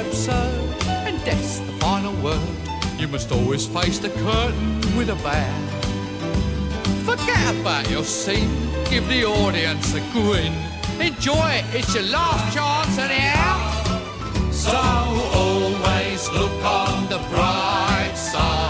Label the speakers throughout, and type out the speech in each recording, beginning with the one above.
Speaker 1: absurd. And death's the final word. You must always face the curtain with a bow. Forget about your scene. Give the audience a grin. Enjoy it. It's your last chance anyhow. So always look on the bright side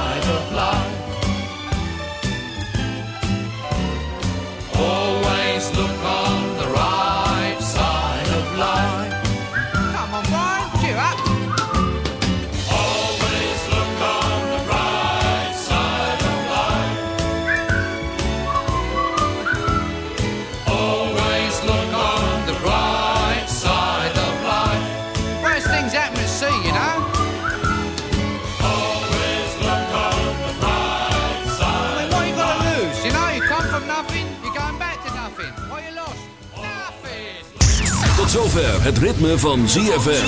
Speaker 2: het ritme van ZFM.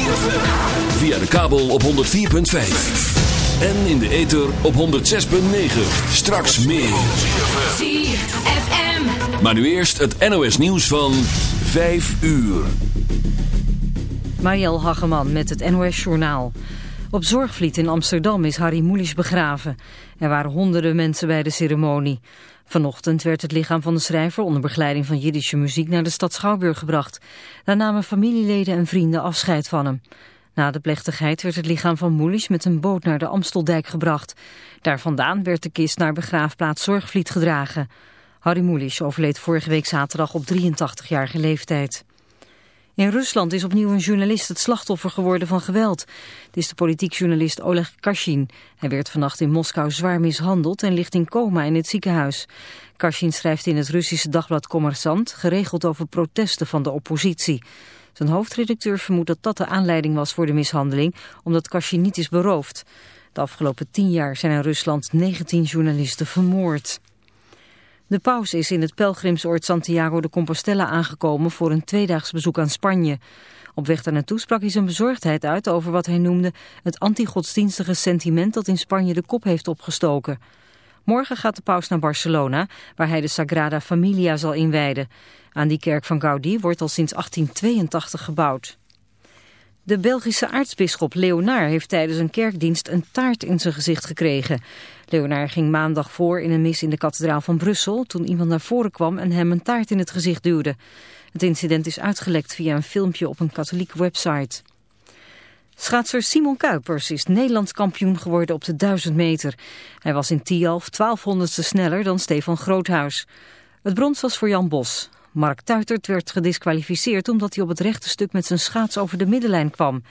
Speaker 2: Via de kabel op 104.5. En in de ether op 106.9. Straks meer.
Speaker 3: ZFM.
Speaker 2: Maar nu eerst het NOS nieuws van 5 uur.
Speaker 4: Marielle Hageman met het NOS Journaal. Op Zorgvliet in Amsterdam is Harry Mulisch begraven. Er waren honderden mensen bij de ceremonie. Vanochtend werd het lichaam van de schrijver onder begeleiding van Jiddische muziek naar de stad Schouwburg gebracht. Daar namen familieleden en vrienden afscheid van hem. Na de plechtigheid werd het lichaam van Mulisch met een boot naar de Amsteldijk gebracht. Daar vandaan werd de kist naar begraafplaats Zorgvliet gedragen. Harry Mulisch overleed vorige week zaterdag op 83-jarige leeftijd. In Rusland is opnieuw een journalist het slachtoffer geworden van geweld. Het is de politiek journalist Oleg Kashin. Hij werd vannacht in Moskou zwaar mishandeld en ligt in coma in het ziekenhuis. Kashin schrijft in het Russische dagblad Kommersant geregeld over protesten van de oppositie. Zijn hoofdredacteur vermoedt dat dat de aanleiding was voor de mishandeling, omdat Kashin niet is beroofd. De afgelopen tien jaar zijn in Rusland 19 journalisten vermoord. De paus is in het pelgrimsoord Santiago de Compostela aangekomen voor een tweedaags bezoek aan Spanje. Op weg daar naartoe sprak hij zijn bezorgdheid uit over wat hij noemde het antigodsdienstige sentiment dat in Spanje de kop heeft opgestoken. Morgen gaat de paus naar Barcelona, waar hij de Sagrada Familia zal inwijden. Aan die kerk van Gaudí wordt al sinds 1882 gebouwd. De Belgische aartsbisschop Leonard heeft tijdens een kerkdienst een taart in zijn gezicht gekregen. Leonard ging maandag voor in een mis in de kathedraal van Brussel toen iemand naar voren kwam en hem een taart in het gezicht duwde. Het incident is uitgelekt via een filmpje op een katholieke website. Schaatser Simon Kuipers is Nederlands kampioen geworden op de 1000 meter. Hij was in Tialf 1200ste sneller dan Stefan Groothuis. Het brons was voor Jan Bos. Mark Tuitert werd gedisqualificeerd omdat hij op het rechte stuk met zijn schaats over de middenlijn kwam.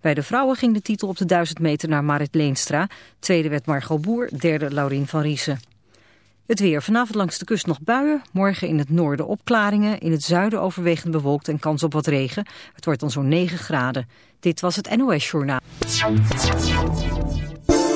Speaker 4: Bij de vrouwen ging de titel op de 1000 meter naar Marit Leenstra. Tweede werd Margot Boer, derde Laurien van Riesen. Het weer. Vanavond langs de kust nog buien. Morgen in het noorden opklaringen. In het zuiden overwegend bewolkt en kans op wat regen. Het wordt dan zo'n 9 graden. Dit was het NOS Journaal.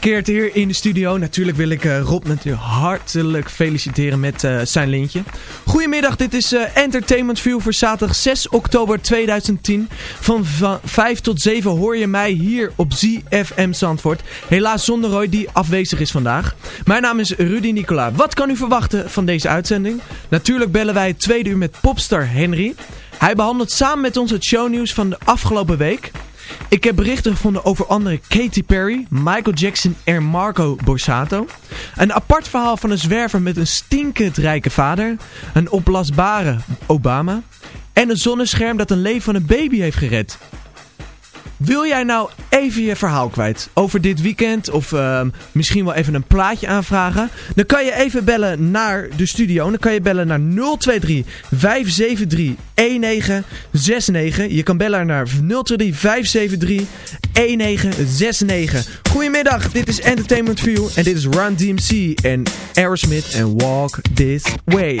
Speaker 5: Teruggekeerd hier in de studio. Natuurlijk wil ik eh, Rob natuurlijk hartelijk feliciteren met eh, zijn lintje. Goedemiddag, dit is eh, Entertainment View voor zaterdag 6 oktober 2010. Van, van 5 tot 7 hoor je mij hier op ZFM Zandvoort. Helaas zonder Roy die afwezig is vandaag. Mijn naam is Rudy Nicola. Wat kan u verwachten van deze uitzending? Natuurlijk bellen wij het tweede uur met popstar Henry. Hij behandelt samen met ons het shownieuws van de afgelopen week. Ik heb berichten gevonden over andere Katy Perry, Michael Jackson en Marco Borsato. Een apart verhaal van een zwerver met een stinkend rijke vader. Een oplastbare Obama. En een zonnescherm dat een leven van een baby heeft gered. Wil jij nou even je verhaal kwijt over dit weekend of ehm, misschien wel even een plaatje aanvragen? Dan kan je even bellen naar de studio. Dan kan je bellen naar 023 573 1969. Je kan bellen naar 023 573 1969. Goedemiddag, dit is Entertainment View en dit is Run DMC en Aerosmith en Walk This Way.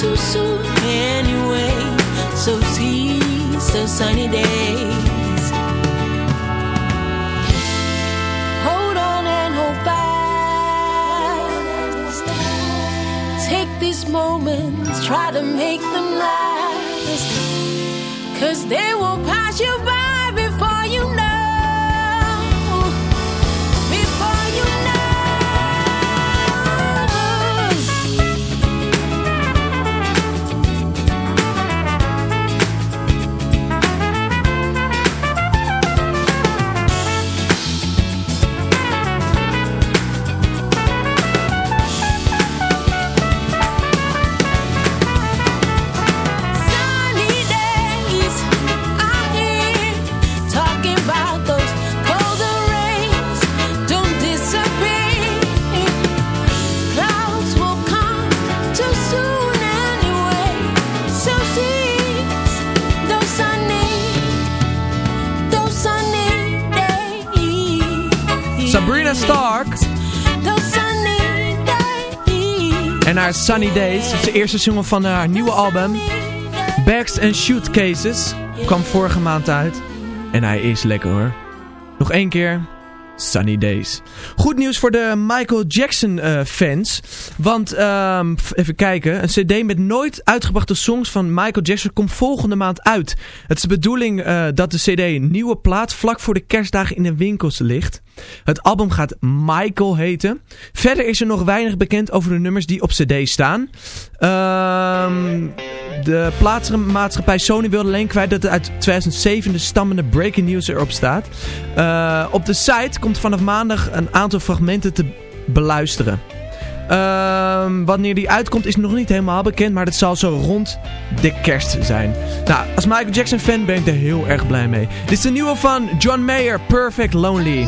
Speaker 6: too soon anyway. So seize those sunny days. Hold on and hold fast. Take these moments, try to make them last. Cause they will pass you by
Speaker 5: haar Sunny Days. Het de eerste single van haar nieuwe album. Bags and Shoot Cases kwam vorige maand uit. En hij is lekker hoor. Nog één keer. Sunny Days. Goed nieuws voor de Michael Jackson eh, fans. Want, ehm, even kijken. Een cd met nooit uitgebrachte songs van Michael Jackson komt volgende maand uit. Het is de bedoeling eh, dat de cd een nieuwe plaat vlak voor de kerstdagen in de winkels ligt. Het album gaat Michael heten. Verder is er nog weinig bekend over de nummers die op cd staan. Ehm... De plaatsmaatschappij Sony wilde alleen kwijt dat er uit 2007 de stammende breaking news erop staat. Eh, op de site komt vanaf maandag een aantal fragmenten te beluisteren. Ehm, wanneer die uitkomt is nog niet helemaal bekend, maar dat zal zo rond de kerst zijn. Nou, als Michael Jackson fan ben ik er heel erg blij mee. Dit is de nieuwe van John Mayer, Perfect Lonely.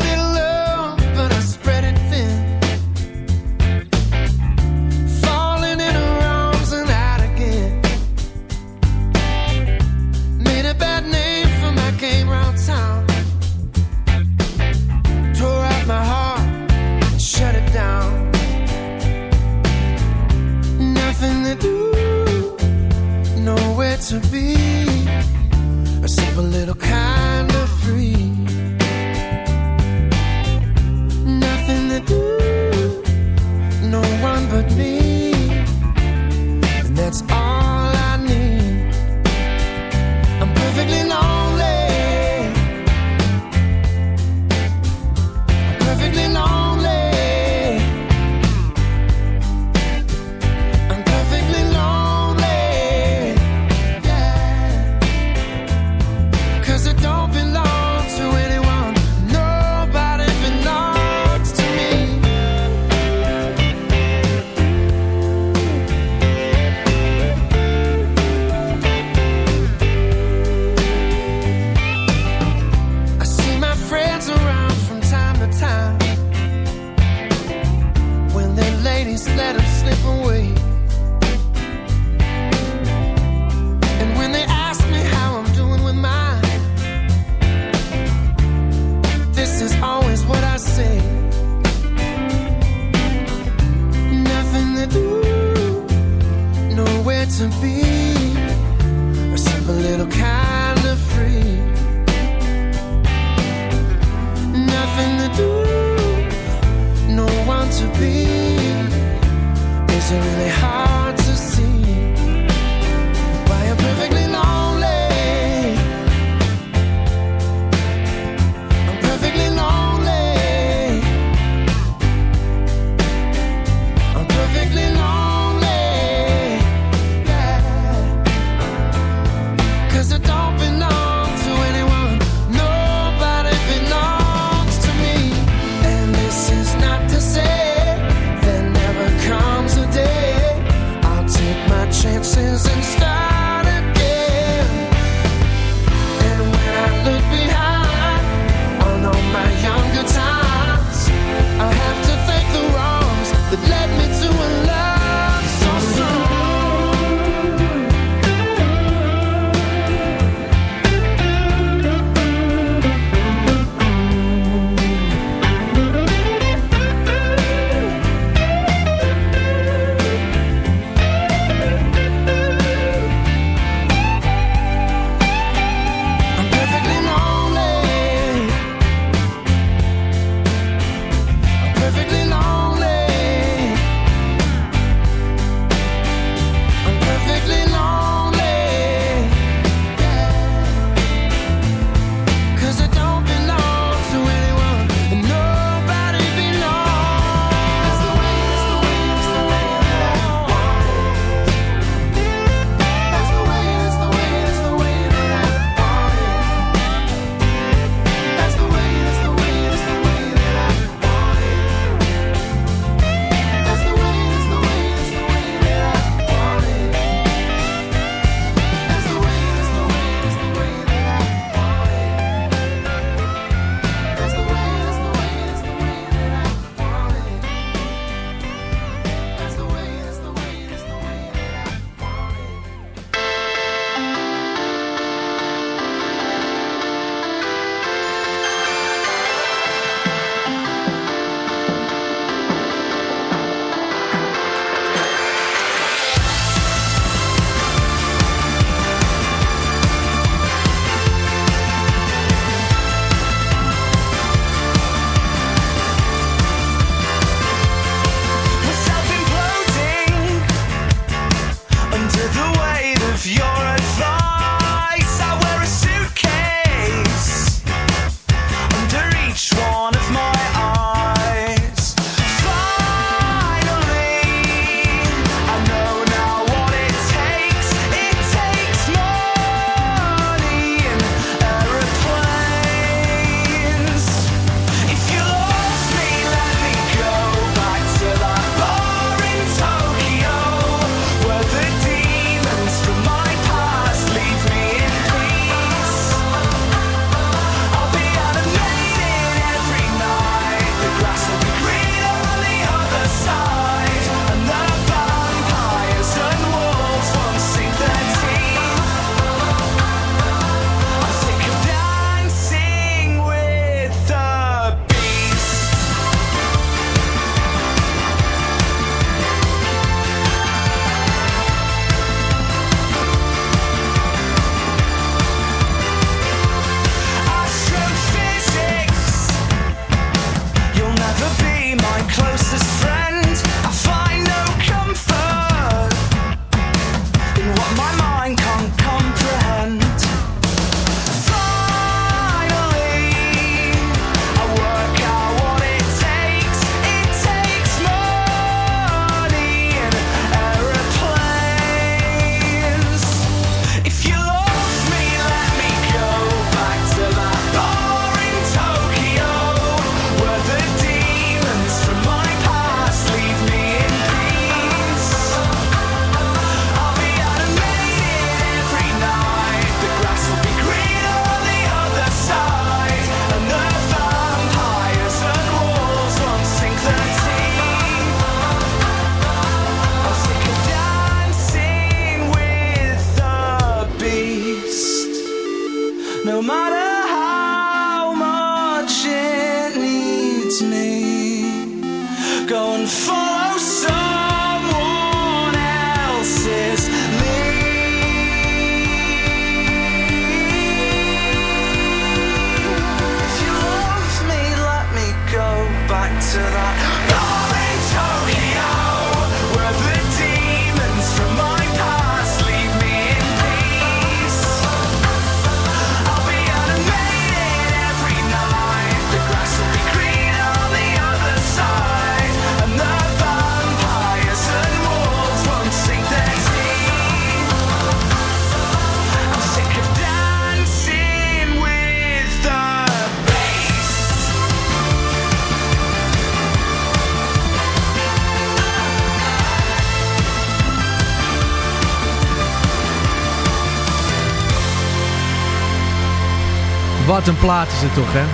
Speaker 5: Wat een plaat is het toch, hè?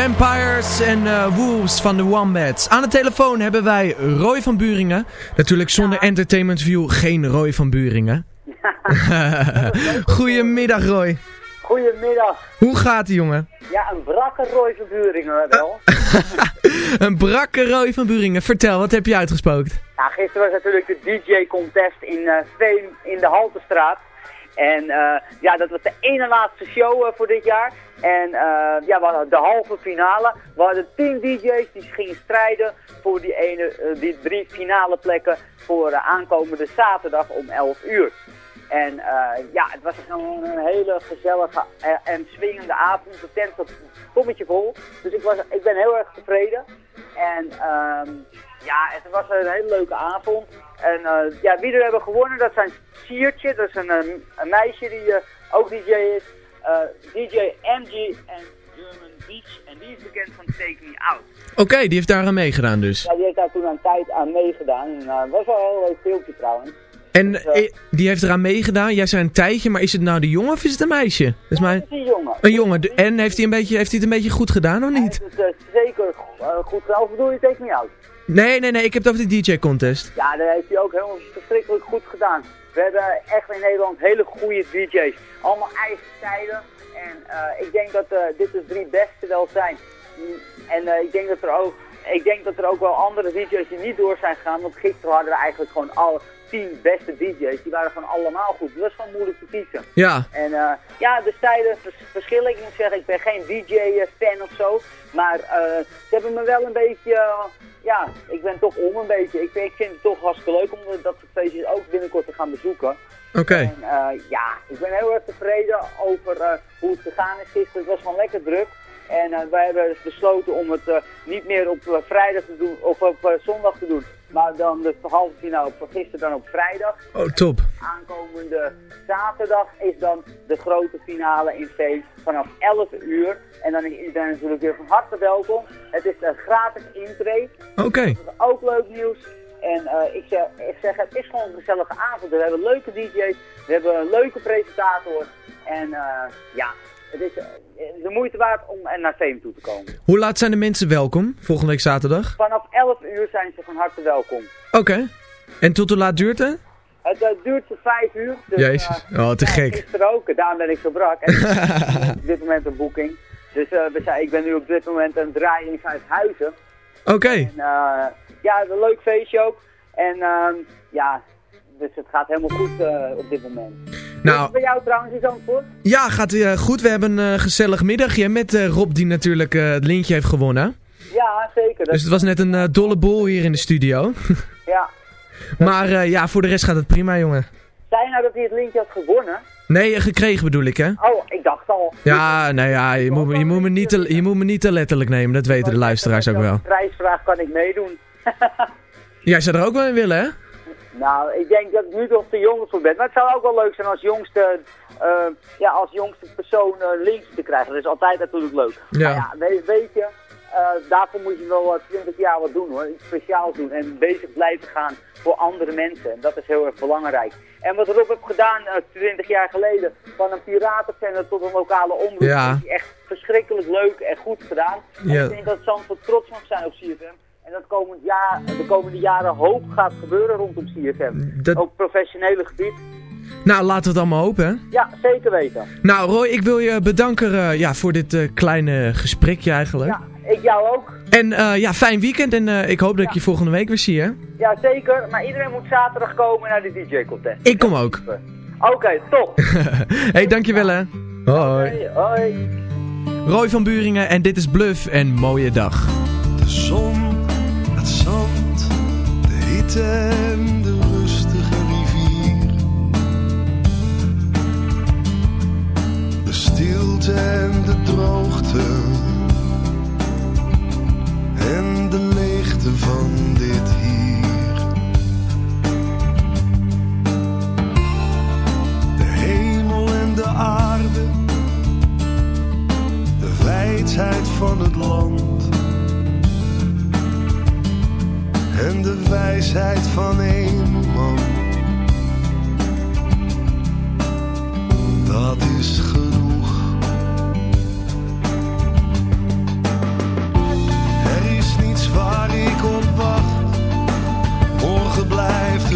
Speaker 5: Vampires en eh, Wolves van de Wombats. Aan de telefoon hebben wij Roy van Buringen. Natuurlijk zonder Entertainment View geen Roy van Buringen. Goedemiddag Roy.
Speaker 7: Goedemiddag.
Speaker 5: Hoe gaat het jongen?
Speaker 7: Ja, een brakke Roy van Buringen wel.
Speaker 5: Een brakke Roy van Buringen. Vertel, wat heb je uitgespookt?
Speaker 7: Ja, gisteren was natuurlijk de DJ-contest in Veen in de Haltestraat. En eh, ja, dat was de ene laatste show eh, voor dit jaar. En eh, ja, we hadden de halve finale. We hadden tien DJ's die gingen strijden voor die, ene, die drie finale plekken voor aankomende zaterdag om 11 uur. En ja, het was gewoon een hele gezellige en swingende avond. De tent zat kommetje vol. Dus ik, was, ik ben heel erg tevreden. En ehm, ja, het was een hele leuke avond. En eh, ja, wie er hebben gewonnen, dat zijn Siertje. Dat is een, eh, een meisje die eh, ook DJ is. DJ MG en German Beach. En die is bekend van Take Me Out.
Speaker 5: Oké, die heeft daar aan meegedaan dus.
Speaker 7: Ja, die heeft daar toen een tijd aan meegedaan. En dat was wel een heel leuk filmpje trouwens.
Speaker 5: En eh, die heeft eraan meegedaan. Jij zei een tijdje, maar is het nou de jongen of is het een meisje? Dat is mijn...
Speaker 7: Het is een jongen.
Speaker 5: Een jongen. En heeft hij, een beetje, heeft hij het een beetje goed gedaan of niet?
Speaker 7: Het is zeker goed gedaan. Of bedoel je Take Me Out?
Speaker 5: Nee, nee, nee. Ik heb het over de DJ-contest.
Speaker 7: Ja, dat heeft hij ook helemaal verschrikkelijk goed gedaan. We hebben echt in Nederland hele goede DJ's. Allemaal eigen tijden. En eh, ik denk dat eh, dit de drie beste wel zijn. En eh, ik denk dat er ook... Ik denk dat er ook wel andere DJ's die niet door zijn gegaan. Want gisteren hadden we eigenlijk gewoon alle tien beste DJ's. Die waren gewoon allemaal goed. Dat was gewoon moeilijk te kiezen.
Speaker 5: Ja.
Speaker 7: En eh, ja, de stijlen vers- verschillen. Ik moet zeggen, ik ben geen DJ-fan of zo. Maar eh, ze hebben me wel een beetje... eh, ja, ik ben toch om een beetje. Ik, ik vind het toch hartstikke leuk om dat soort feestjes ook binnenkort te gaan bezoeken.
Speaker 5: Oké.
Speaker 7: En eh, ja, ik ben heel erg tevreden over eh, hoe het gegaan is gisteren. Het was gewoon lekker druk. En eh, wij hebben dus besloten om het eh, niet meer op eh, vrijdag te doen, of op eh, zondag te doen. Maar dan de halve finale gisteren dan op vrijdag.
Speaker 5: Oh, top.
Speaker 7: Aankomende zaterdag is dan de grote finale in Veen vanaf 11 uur. En dan is iedereen natuurlijk weer van harte welkom. Het is een gratis intree.
Speaker 5: Oké.
Speaker 7: Ook leuk nieuws. En eh, ik, zeg, ik zeg, het is gewoon een gezellige avond. We hebben leuke DJ's, we hebben een leuke presentator. En eh, ja, het is eh, de moeite waard om naar Veem toe te komen.
Speaker 5: Hoe laat zijn de mensen welkom? Volgende week zaterdag?
Speaker 7: Vanaf 11 uur zijn ze van harte welkom.
Speaker 5: Oké. En tot hoe laat duurt het?
Speaker 7: Het eh, duurt tot 5 uur. Dus,
Speaker 5: Jezus.
Speaker 7: eh,
Speaker 5: Oh, te
Speaker 7: ja,
Speaker 5: gek.
Speaker 7: Gisteren daarom ben ik zo brak. En op dit moment een boeking. Dus we zijn, ik ben nu op dit moment aan het draaien in Vijfhuizen.
Speaker 5: Oké.
Speaker 7: En, eh, ja, een leuk feestje ook. En ehm, ja, dus het gaat helemaal goed op dit moment.
Speaker 5: Nou-
Speaker 7: is bij jou trouwens in Zandvoort?
Speaker 5: Ja, gaat eh, goed. We hebben een eh, gezellig middagje met eh, Rob die natuurlijk het lintje heeft gewonnen.
Speaker 7: Ja, zeker.
Speaker 5: Dus het was net een dolle bol hier in de studio.
Speaker 7: Ja.
Speaker 5: maar ja, voor de rest gaat het prima, jongen.
Speaker 7: Zei je nou dat hij het lintje had gewonnen?
Speaker 5: Nee, gekregen bedoel ik, hè?
Speaker 7: Oh, ik dacht al.
Speaker 5: Ja, nou ja, je moet, me- je, moet me niet te, je moet me niet te letterlijk nemen. Dat weten de luisteraars ook wel.
Speaker 7: De prijsvraag kan ik meedoen.
Speaker 5: Jij zou er ook wel in willen, hè?
Speaker 7: Nou, ik denk dat ik nu toch te jong voor ben. Maar het zou ook wel leuk zijn als jongste, eh, ja, als jongste persoon eh links te krijgen. Dat is altijd natuurlijk leuk.
Speaker 5: Ja.
Speaker 7: Maar ja, weet, weet je, eh, daarvoor moet je wel eh, 20 jaar wat doen hoor. Iets speciaals doen en bezig blijven gaan voor andere mensen. En dat is heel erg belangrijk. En wat Rob heeft gedaan eh 20 jaar geleden, van een piratenzender tot een lokale omroep,
Speaker 5: Ja.
Speaker 7: is echt verschrikkelijk leuk en goed gedaan. En
Speaker 5: Ja.
Speaker 7: ik denk dat Zandvoort trots mag zijn op CFM. En dat komend jaar, de komende jaren hoop gaat gebeuren rondom CFM.
Speaker 5: Dat-
Speaker 7: Ook professionele gebied.
Speaker 5: Nou, laten we het allemaal hopen, hè?
Speaker 7: Ja, zeker weten.
Speaker 5: Nou, Roy, ik wil je bedanken eh, ja, voor dit eh, kleine gesprekje eigenlijk.
Speaker 7: Ja, ik jou ook.
Speaker 5: En eh, ja, fijn weekend en eh, ik hoop dat ik je volgende week weer zie, hè?
Speaker 7: Ja, zeker. Maar iedereen moet zaterdag komen naar de DJ-contest.
Speaker 5: Ik kom ook.
Speaker 7: Oké, top.
Speaker 5: hey, dankjewel, hè? Hoi.
Speaker 7: Hoi.
Speaker 5: Roy van Buringen en dit is Bluff en mooie dag.
Speaker 8: De zon, en de rustige rivier. De stilte en de droogte. En de leegte van dit hier. De hemel en de aarde. De wijdheid van het land. En de wijsheid van een man. Dat is genoeg. Er is niets waar ik op wacht. Morgen blijft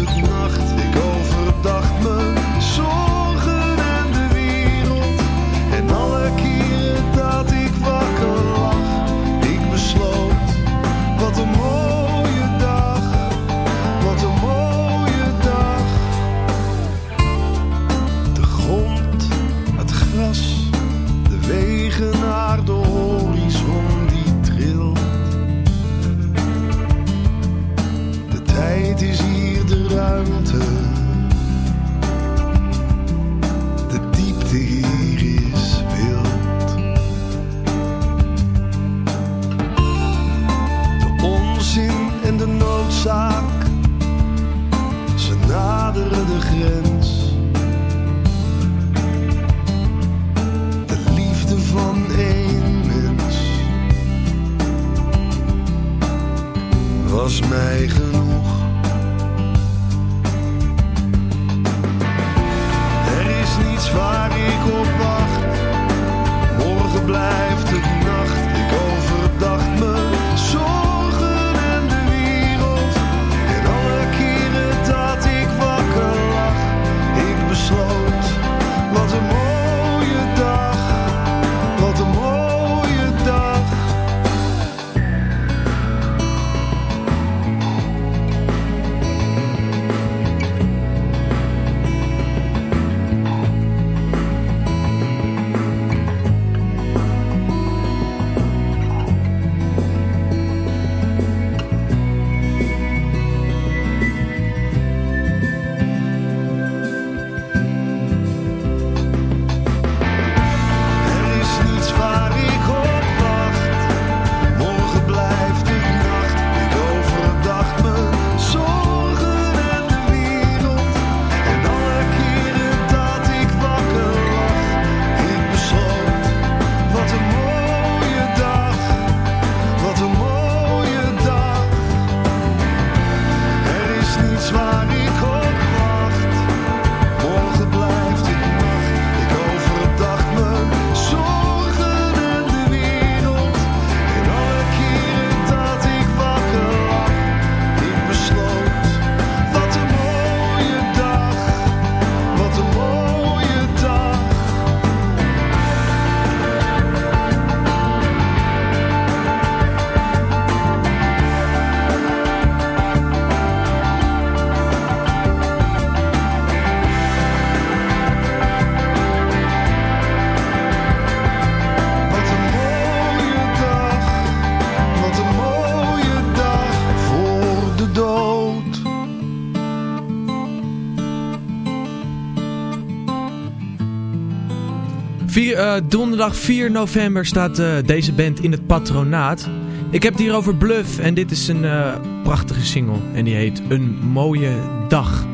Speaker 5: donderdag 4 november staat eh, deze band in het patronaat. Ik heb het hier over Bluff en dit is een eh, prachtige single. En die heet Een Mooie Dag.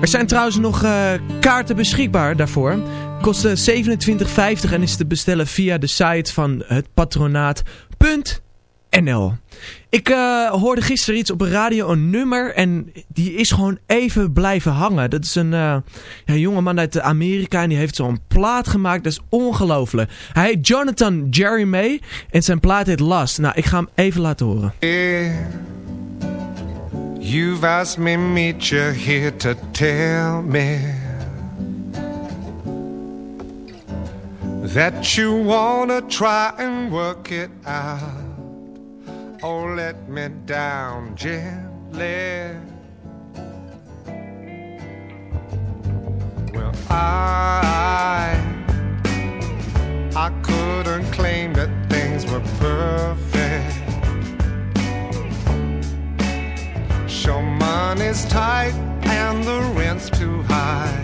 Speaker 5: Er zijn trouwens nog eh, kaarten beschikbaar daarvoor. Kosten 27,50 en is te bestellen via de site van het NL. Ik eh, hoorde gisteren iets op de radio, een nummer. En die is gewoon even blijven hangen. Dat is een uh, ja, jongeman uit Amerika. En die heeft zo'n plaat gemaakt. Dat is ongelooflijk. Hij heet Jonathan Jeremy. En zijn plaat heet Last. Nou, ik ga hem even laten horen.
Speaker 9: You've asked me meet you here to tell me. That you wanna try and work it out. Oh, let me down gently. Well, I I couldn't claim that things were perfect. Sure, money's tight and the rent's too high.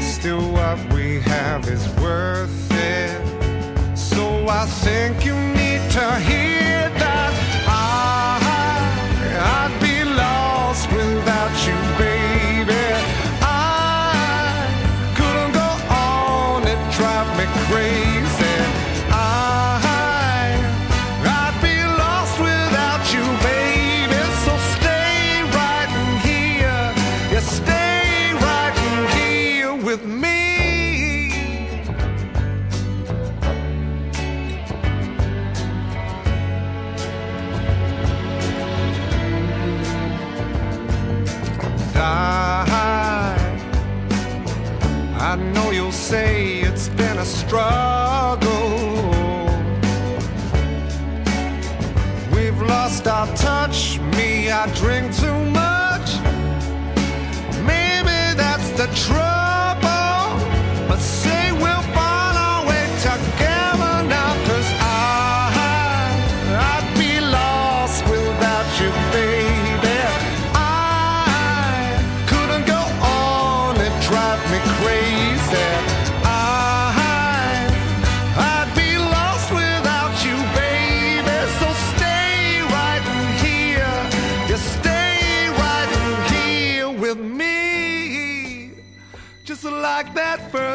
Speaker 9: Still, what we have is worth it. So I think you need to hear I drink too much. Maybe that's the trouble.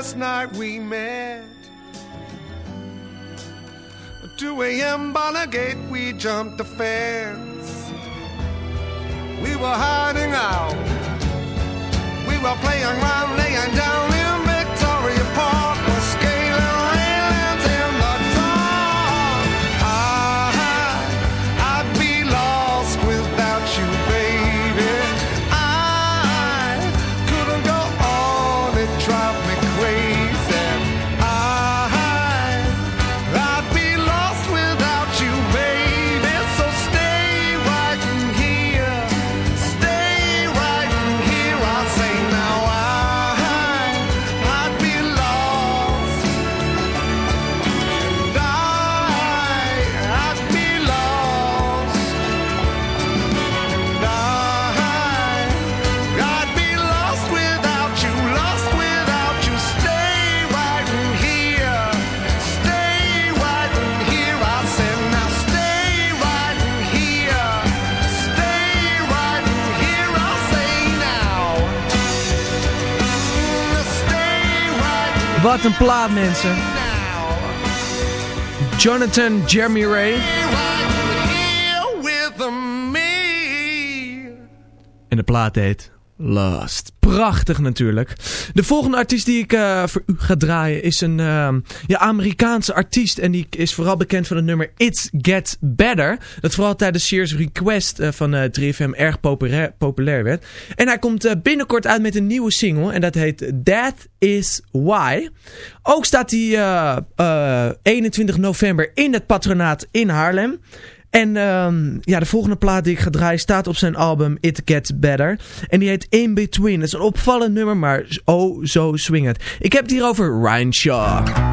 Speaker 9: First night we met. 2 a.m. Gate, we jumped the fence. We were hiding out. We were playing around, laying down
Speaker 5: Wat een plaat, mensen. Jonathan Jeremy Ray. En de plaat heet Last. Prachtig natuurlijk. De volgende artiest die ik eh, voor u ga draaien is een ehm, ja, Amerikaanse artiest. En die is vooral bekend van het nummer It's Get Better. Dat vooral tijdens Sears Request eh, van eh 3FM erg populair, populair werd. En hij komt eh, binnenkort uit met een nieuwe single. En dat heet That Is Why. Ook staat hij eh, eh, 21 november in het patronaat in Haarlem. En ehm, ja, de volgende plaat die ik ga draaien staat op zijn album It Gets Better. En die heet In Between. Het is een opvallend nummer, maar oh zo swingend. Ik heb het hier over Ryan Shaw.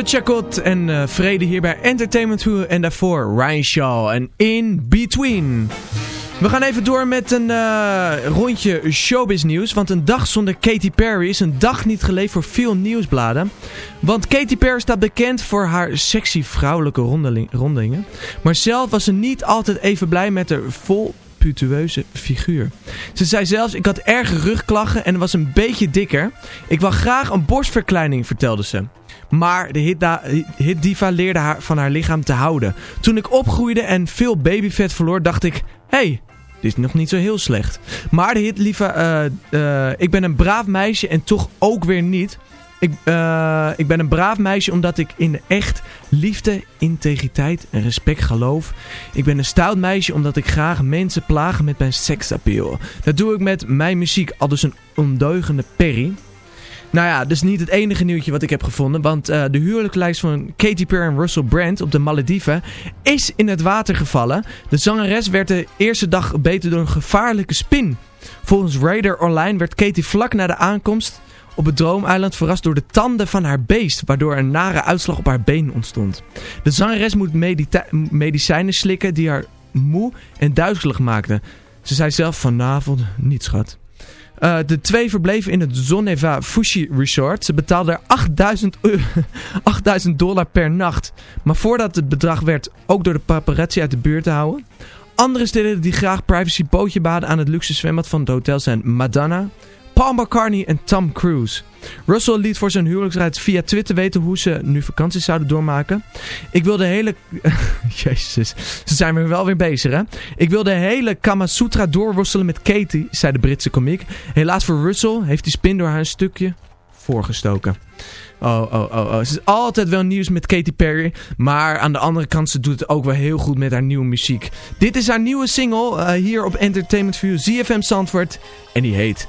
Speaker 5: Rutschakot en eh, Vrede hier bij Entertainment View en daarvoor Ryan Shaw en In Between. We gaan even door met een eh, rondje showbiz nieuws. Want een dag zonder Katy Perry is een dag niet geleefd voor veel nieuwsbladen. Want Katy Perry staat bekend voor haar sexy vrouwelijke rondingen. Maar zelf was ze niet altijd even blij met haar vol putueuze figuur. Ze zei zelfs, ik had erge rugklachten en was een beetje dikker. Ik wil graag een borstverkleining, vertelde ze. Maar de hitdiva leerde haar van haar lichaam te houden. Toen ik opgroeide en veel babyvet verloor, dacht ik... hey, dit is nog niet zo heel slecht. Maar de hitdiva... eh, eh, ik ben een braaf meisje en toch ook weer niet... Ik, eh, ik ben een braaf meisje omdat ik in echt liefde, integriteit en respect geloof. Ik ben een stout meisje omdat ik graag mensen plagen met mijn seksappeal. Dat doe ik met mijn muziek, al dus een ondeugende Perry. Nou ja, dus niet het enige nieuwtje wat ik heb gevonden. Want eh, de huwelijkslijst van Katy Perry en Russell Brand op de Malediven is in het water gevallen. De zangeres werd de eerste dag gebeten door een gevaarlijke spin. Volgens Radar Online werd Katy vlak na de aankomst op het droomeiland verrast door de tanden van haar beest, waardoor een nare uitslag op haar been ontstond. De zangeres moet medicijnen slikken die haar moe en duizelig maakten. Ze zei zelf vanavond niet schat. Uh, de twee verbleven in het Zonneva Fushi Resort. Ze betaalden er 8000, eu- 8000 dollar per nacht. Maar voordat het bedrag werd ook door de paparazzi uit de buurt te houden. Andere steden die graag privacy pootje baden aan het luxe zwembad van het hotel zijn Madonna, Paul McCartney en Tom Cruise. Russell liet voor zijn huwelijksreis via Twitter weten hoe ze nu vakanties zouden doormaken. Ik wil de hele... Jezus, ze zijn weer wel weer bezig hè. Ik wil de hele Kama Sutra doorworstelen met Katie, zei de Britse komiek. Helaas voor Russell heeft die spin door haar een stukje voorgestoken. Oh, oh, oh, oh. Ze is altijd wel nieuws met Katy Perry. Maar aan de andere kant, ze doet het ook wel heel goed met haar nieuwe muziek. Dit is haar nieuwe single eh, hier op Entertainment View ZFM Zandvoort. En die heet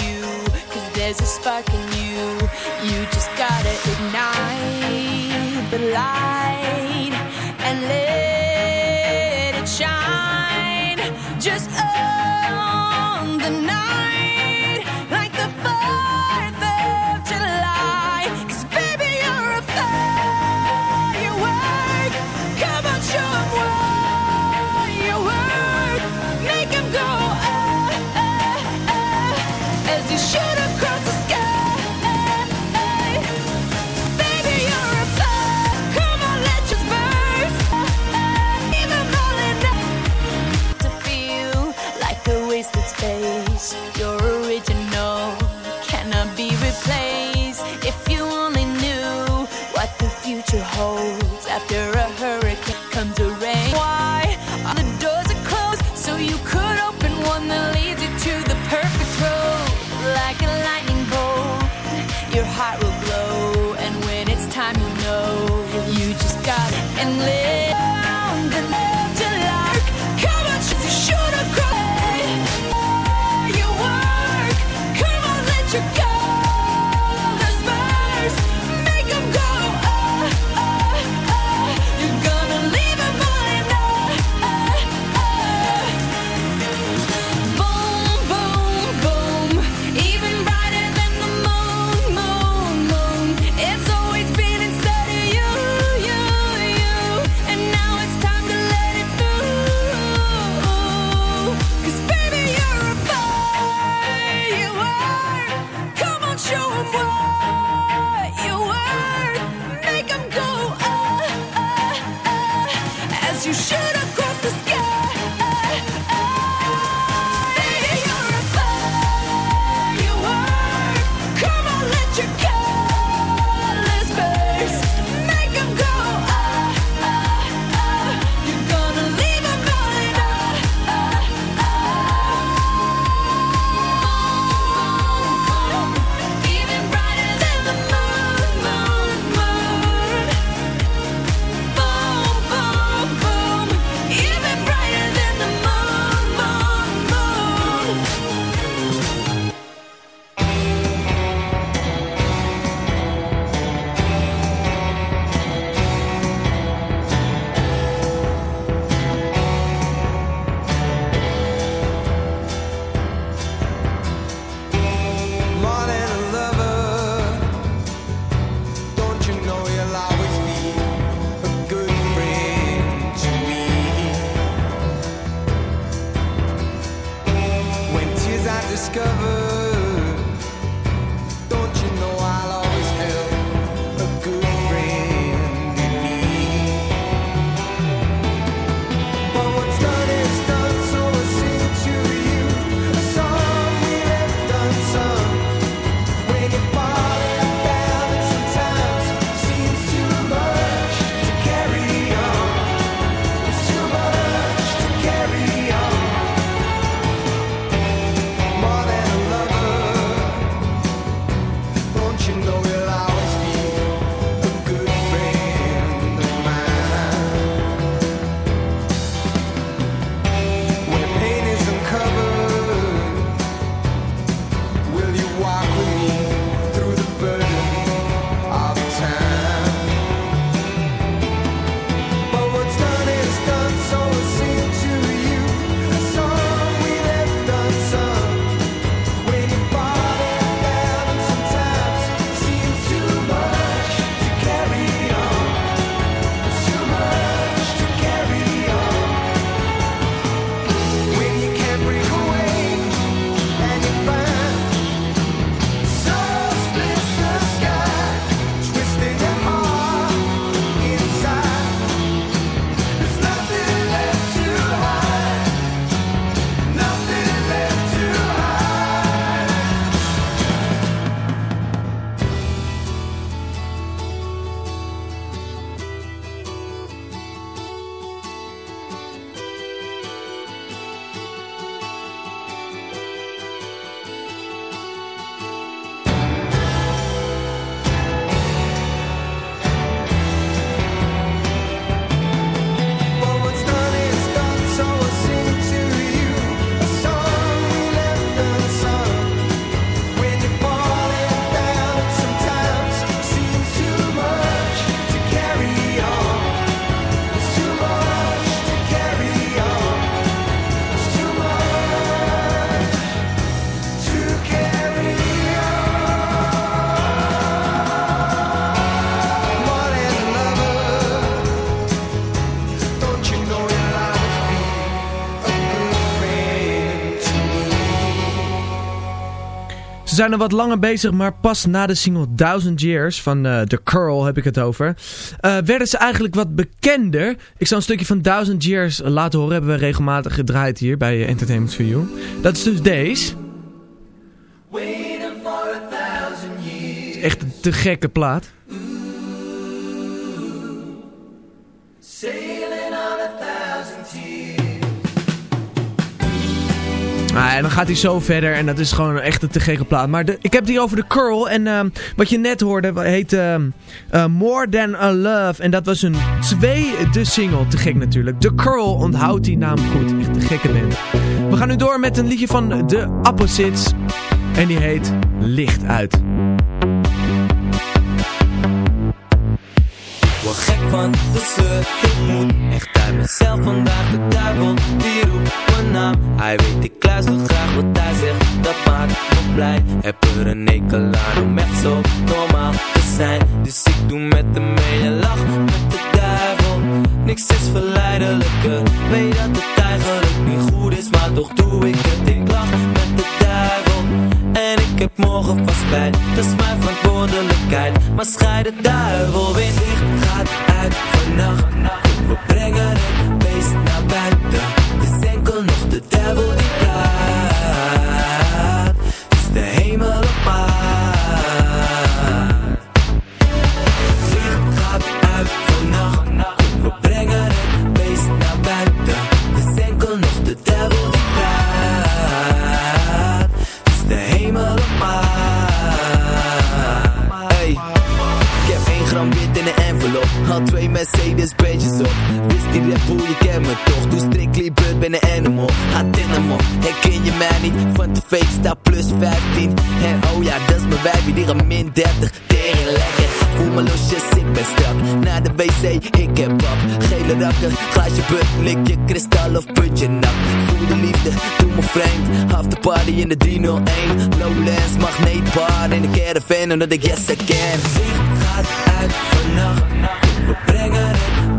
Speaker 5: Zijn al wat langer bezig, maar pas na de single Thousand Years van eh, The Curl heb ik het over. eh, werden ze eigenlijk wat bekender. Ik zal een stukje van Thousand Years laten horen. Hebben we regelmatig gedraaid hier bij eh, Entertainment for You. Dat is dus deze. Echt een te gekke plaat. Ah, en dan gaat hij zo verder en dat is gewoon echt een te gekke plaat. Maar de, ik heb hier over de Curl en ehm, wat je net hoorde heet ehm, eh, More Than A Love. En dat was een tweede single, te gek natuurlijk. The Curl onthoudt die naam goed, echt een gekke band. We gaan nu door met een liedje van de Opposites en die heet Licht Uit.
Speaker 10: Gek van de sleur, ik moet echt uit mezelf vandaag. De duivel die roept mijn naam. Hij weet ik luister graag wat hij zegt, dat maakt me blij. Heb er een ekel aan om echt zo normaal te zijn. Dus ik doe met hem mee lach met de duivel. Niks is verleidelijker, weet dat het eigenlijk niet goed is. Maar toch doe ik het, ik lach met de. En ik heb morgen vast spijt, dat is mijn verantwoordelijkheid. Maar scheid de duivel weer dicht, gaat uit vannacht. We brengen het beest naar buiten. Het is enkel nog de duivel die Mercedes beetjes op. Die Red je kent me toch? Doe strictly blood, ben een animal. Had dynamo, herken je mij niet? Van tv staat plus 15 En oh ja, dat is mijn wijfie Die gaat min 30, tering lekker. Voel me losjes, ik ben strak. Naar de wc, ik heb pap. Gele rakken, glaasje put. Lik je kristal of putje nap Voel de liefde, doe me vreemd. Half de party in de 301 Lowlands, magneetbar In de caravan, omdat ik yes I can. Gaat uit vannacht. Het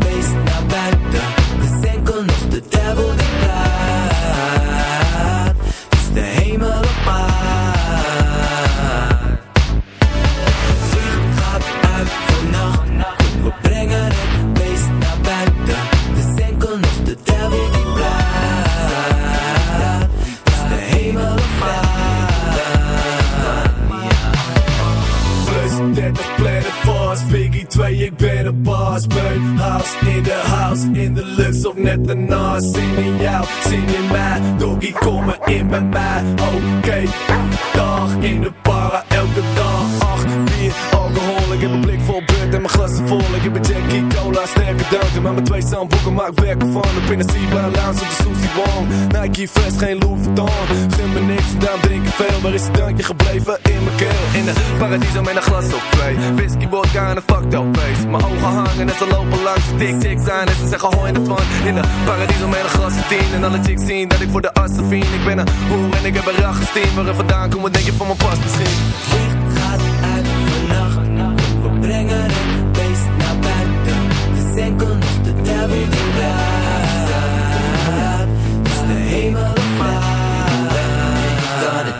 Speaker 8: bij mij. Oké, dag in de Zandboeken maak werk van De Pinnacy bij Lounge op de Susie Wong. Nike Fresh, geen Louis Vuitton. Me niks, daarom drink ik veel. Waar is het drankje gebleven? In mijn keel. In de paradiso met een glas op twee. Whisky, vodka en een fucked up face. Mijn ogen hangen en ze lopen langs de tik tik zijn. En ze zeggen hoi in het van In de paradiso met een glas op tien. En alle chicks zien dat ik voor de assen vien Ik ben een hoer en ik heb een rachgestien Waar er vandaan komt, wat denk je van mijn pas misschien?
Speaker 10: gaat uit vannacht. We brengen het. De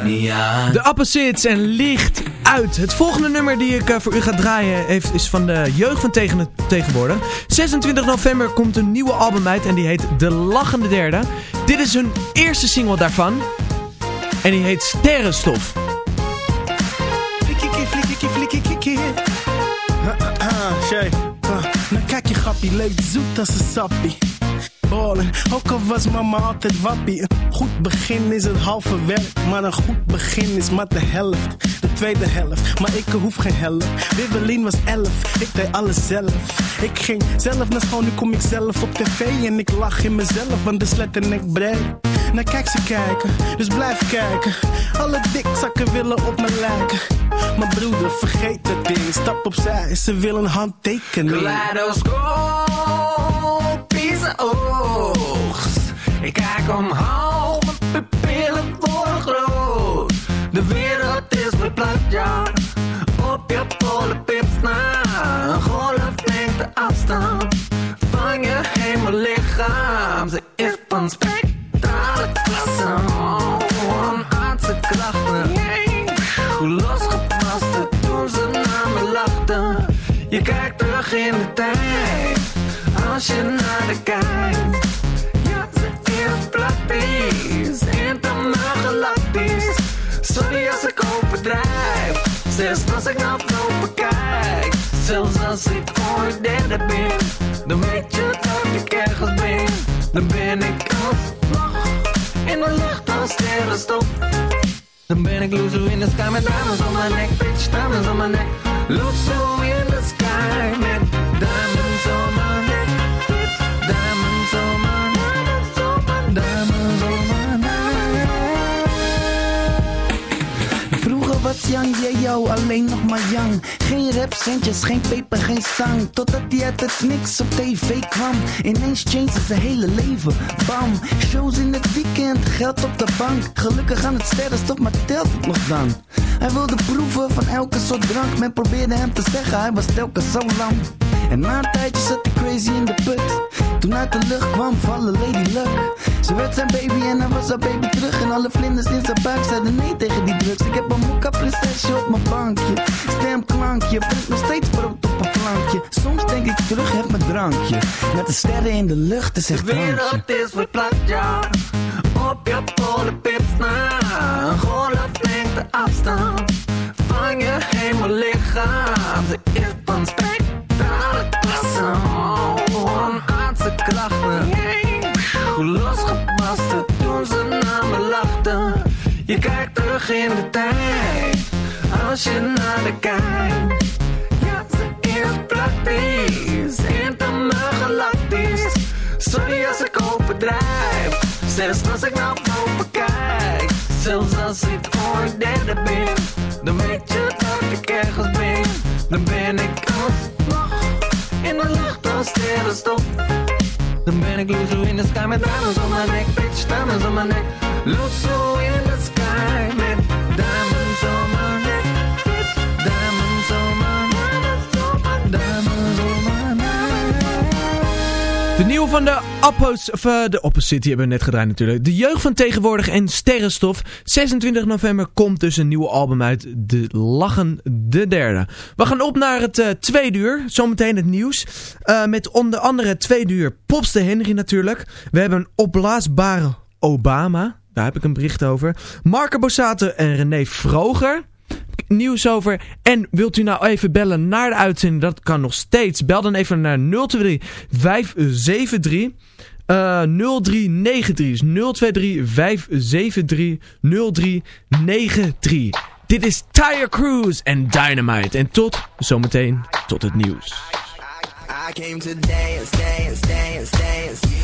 Speaker 10: die. Het is de
Speaker 5: Opposites en Licht Uit. Het volgende nummer die ik eh, voor u ga draaien heeft, is van de jeugd van tegen, tegenwoordig. 26 november komt een nieuwe album uit en die heet De Lachende Derde. Dit is hun eerste single daarvan. En die heet Sterrenstof.
Speaker 11: Flikkie, flikkie, flikkie. Shay, nou kijk je grappie, leeft zoet als een sappie. Ballen, ook al was mama altijd wappie. Een goed begin is het halve werk, maar een goed begin is maar de helft. De tweede helft, maar ik hoef geen helft. Wibbelin was elf, ik deed alles zelf. Ik ging zelf naar school, nu kom ik zelf op tv en ik lach in mezelf, want de slet en ik. Nou kijk ze kijken, dus blijf kijken. Alle dikzakken willen op me lijken. Mijn broeder, vergeet dat ding. Stap opzij, ze willen handtekening.
Speaker 12: Kaleidoscopische oogst. Ik kijk omhoog, Op je polenpips na. Een golf neemt de afstand van je hemel lichaam. Ze is van spectrale klasse. Oh, van aardse krachten. Hoe losgepast toen ze naar me lachten. Je kijkt terug in de tijd. Als je naar de kijkt. Ja, ze is platties. En dan. Sorry als Zelfs als ik naar boven kijk. Zelfs als ik ooit derde ben. Dan weet je dat ik ergens ben. Dan ben ik als vlag. In de lucht als sterrenstof. Dan ben ik loezo in de sky met diamonds om mijn nek. Bitch, diamonds om mijn nek. Loezo in de sky met
Speaker 13: alleen nog maar young. Geen rapcentjes, geen peper, geen stang. Totdat hij uit het niks op tv kwam. Ineens changed zijn hele leven. Bam, shows in het weekend, geld op de bank. Gelukkig aan het sterrenstof, maar telt het nog dan? Hij wilde proeven van elke soort drank. Men probeerde hem te zeggen, hij was telkens zo lang. En na een tijdje zat hij crazy in de put. Toen uit de lucht kwam vallen Lady Luck. Ze werd zijn baby en hij was haar baby terug. En alle vlinders in zijn buik zeiden nee tegen die drugs. Ik heb een mocha prinsesje op mijn bankje. Stemklankje, brengt nog steeds brood op een plankje. Soms denk ik terug, heb mijn drankje. Met de sterren in de lucht, is echt
Speaker 12: De
Speaker 13: drankje.
Speaker 12: wereld is verplaatst, ja. Op je polenpips na. Een golflengte afstand van je hemellichaam. Ze is van spectrale klasse. Oh, aardse krachten. Losgebarsten toen ze naar me lachten. Je kijkt terug in de tijd. Als je naar de kijkt. Ja, ze is praktisch. Intergalactisch. Sorry als ik overdrijf. Zelfs als ik naar boven kijk. Zelfs als ik ooit derde ben. Dan weet je dat ik ergens ben. Dan ben ik als in de lucht als sterrenstof. Dan ben ik loezo in de sky met diamonds om mijn nek. Bitch, diamonds om mijn nek. Loezo in de sky
Speaker 5: van de Appos, of eh, Opposite, die hebben we net gedraaid natuurlijk. De jeugd van tegenwoordig en Sterrenstof. 26 november komt dus een nieuwe album uit. De Lachen de Derde. We gaan op naar het eh, tweede uur. Zometeen het nieuws. Eh, met onder andere het uur Pops de Henry natuurlijk. We hebben een opblaasbare Obama. Daar heb ik een bericht over. Marco Borsato en René Vroger nieuws over. En wilt u nou even bellen naar de uitzending? Dat kan nog steeds. Bel dan even naar 023 573 eh 0393. Dus 023 573 0393. Dit is Tire Cruise en Dynamite. En tot zometeen, tot het nieuws.